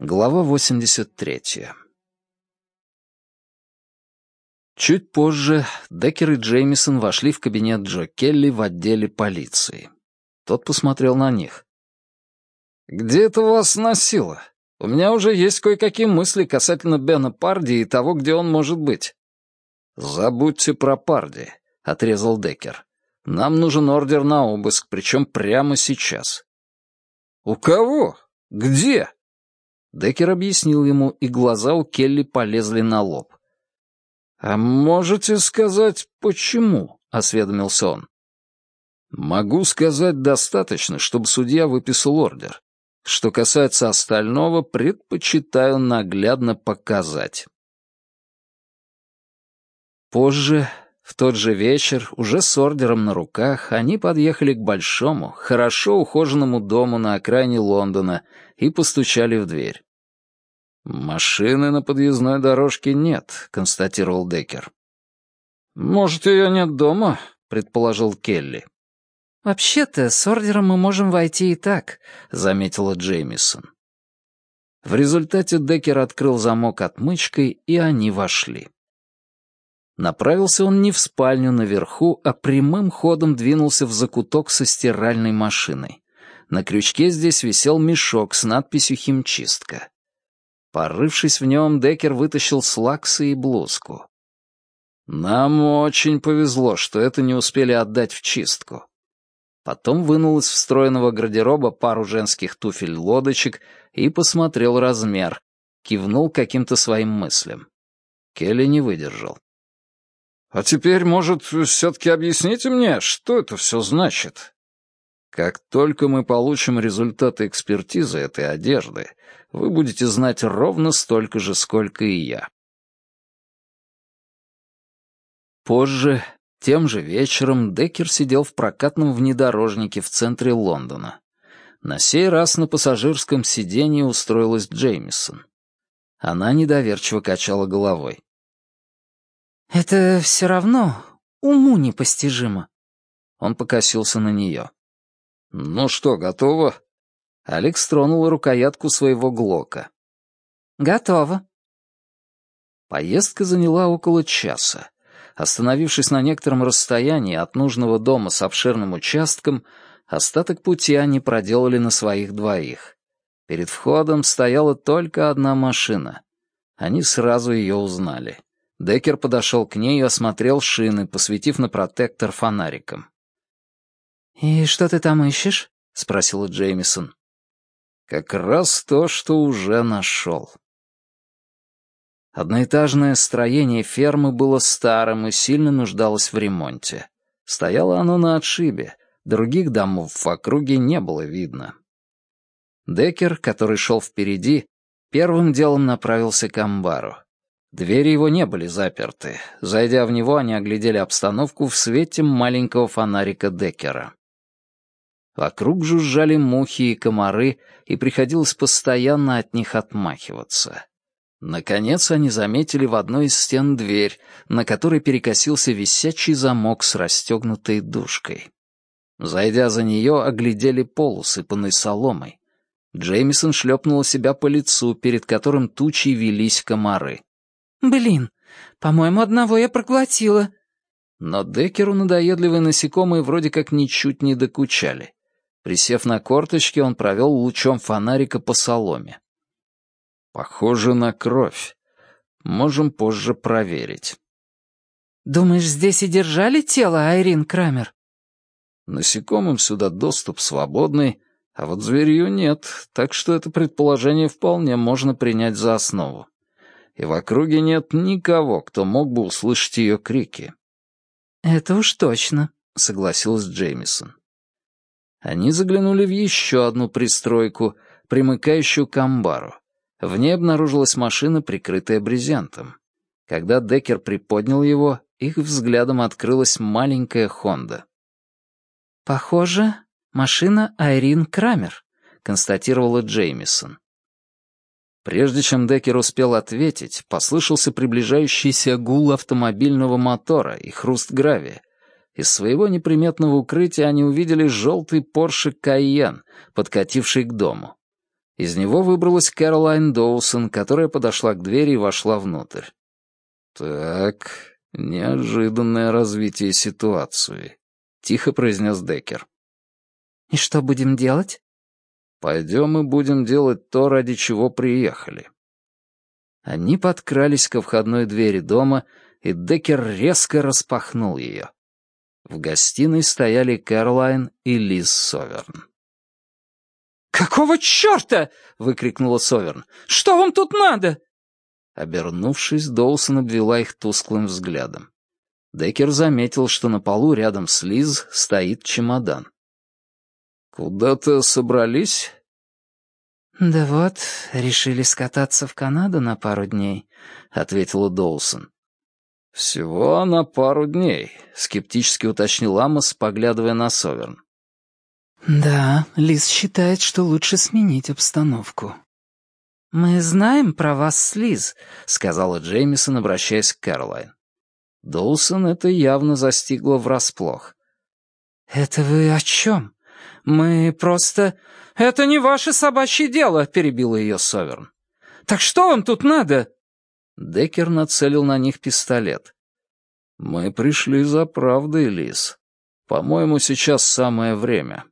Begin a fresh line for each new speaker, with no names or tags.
Глава 83. Чуть позже Деккер и Джеймисон вошли в кабинет Джо Келли в отделе полиции. Тот посмотрел на них. «Где это вас носило? У меня уже есть кое-какие мысли касательно Бена Парди и того, где он может быть». «Забудьте про Парди», — отрезал Деккер. «Нам нужен ордер на обыск, причем прямо сейчас». «У кого? Где?» Деккер объяснил ему, и глаза у Келли полезли на лоб. «А можете сказать, почему?» — осведомился он. «Могу сказать достаточно, чтобы судья выписал ордер. Что касается остального, предпочитаю наглядно показать». Позже, в тот же вечер, уже с ордером на руках, они подъехали к большому, хорошо ухоженному дому на окраине Лондона и постучали в дверь. «Машины на подъездной дорожке нет», — констатировал Деккер. «Может, ее нет дома?» — предположил Келли.
«Вообще-то, с ордером мы можем войти и так», —
заметила Джеймисон. В результате Деккер открыл замок отмычкой, и они вошли. Направился он не в спальню наверху, а прямым ходом двинулся в закуток со стиральной машиной. На крючке здесь висел мешок с надписью «Химчистка». Порывшись в нем, Деккер вытащил слаксы и блузку. «Нам очень повезло, что это не успели отдать в чистку». Потом вынул из встроенного гардероба пару женских туфель-лодочек и посмотрел размер, кивнул каким-то своим мыслям. Келли не выдержал. «А теперь, может, все-таки объясните мне, что это все значит?» Как только мы получим результаты экспертизы этой одежды, вы будете знать ровно столько же, сколько и я. Позже, тем же вечером, Деккер сидел в прокатном внедорожнике в центре Лондона. На сей раз на пассажирском сиденье устроилась Джеймисон. Она недоверчиво качала головой.
«Это все равно уму непостижимо».
Он покосился на нее. «Ну что, готово?» Алекс тронул рукоятку своего Глока.
«Готово».
Поездка заняла около часа. Остановившись на некотором расстоянии от нужного дома с обширным участком, остаток пути они проделали на своих двоих. Перед входом стояла только одна машина. Они сразу ее узнали. Деккер подошел к ней и осмотрел шины, посветив на протектор фонариком.
«И что ты там ищешь?» — спросила
Джеймисон. «Как раз то, что уже нашел». Одноэтажное строение фермы было старым и сильно нуждалось в ремонте. Стояло оно на отшибе, других домов в округе не было видно. Деккер, который шел впереди, первым делом направился к амбару. Двери его не были заперты. Зайдя в него, они оглядели обстановку в свете маленького фонарика Деккера. Вокруг жужжали мухи и комары, и приходилось постоянно от них отмахиваться. Наконец они заметили в одной из стен дверь, на которой перекосился висячий замок с расстегнутой дужкой. Зайдя за нее, оглядели пол, усыпанный соломой. Джеймисон шлепнула себя по лицу, перед которым тучей велись комары.
«Блин, по-моему, одного я проглотила».
Но Деккеру надоедливые насекомые вроде как ничуть не докучали. Присев на корточки, он провел лучом фонарика по соломе. «Похоже на кровь. Можем позже проверить».
«Думаешь, здесь и держали тело, Айрин Крамер?»
«Насекомым сюда доступ свободный, а вот зверью нет, так что это предположение вполне можно принять за основу. И в округе нет никого, кто мог бы услышать ее крики».
«Это уж точно», —
согласилась Джеймисон. Они заглянули в еще одну пристройку, примыкающую к амбару. В ней обнаружилась машина, прикрытая брезентом. Когда Деккер приподнял его, их взглядом открылась маленькая Хонда.
«Похоже, машина Айрин Крамер», — констатировала Джеймисон.
Прежде чем Деккер успел ответить, послышался приближающийся гул автомобильного мотора и хруст гравия, из своего неприметного укрытия они увидели желтый Порше Кайен, подкативший к дому. Из него выбралась Кэролайн Доусон, которая подошла к двери и вошла внутрь. «Так, неожиданное развитие ситуации», — тихо произнес Деккер.
«И что будем делать?»
«Пойдем и будем делать то, ради чего приехали». Они подкрались ко входной двери дома, и Деккер резко распахнул ее. В гостиной стояли Кэролайн и Лиз Соверн.
«Какого черта?» — выкрикнула Соверн. «Что вам тут надо?»
Обернувшись, Доусон обвела их тусклым взглядом. Деккер заметил, что на полу рядом с Лиз стоит чемодан. «Куда-то собрались?»
«Да вот, решили скататься в Канаду на пару дней», — ответила Доусон.
«Всего на пару дней», — скептически уточнил Амос, поглядывая на Соверн.
«Да, Лиз считает, что лучше сменить обстановку». «Мы знаем про вас с Лиз», — сказала Джеймисон, обращаясь к Кэролайн. Доусон это явно застигло врасплох. «Это вы о чем? Мы просто...» «Это не ваше собачье дело», — перебила ее Соверн. «Так что вам тут надо?»
Деккер нацелил на них пистолет. «Мы пришли за правдой, Лиз. По-моему, сейчас самое время».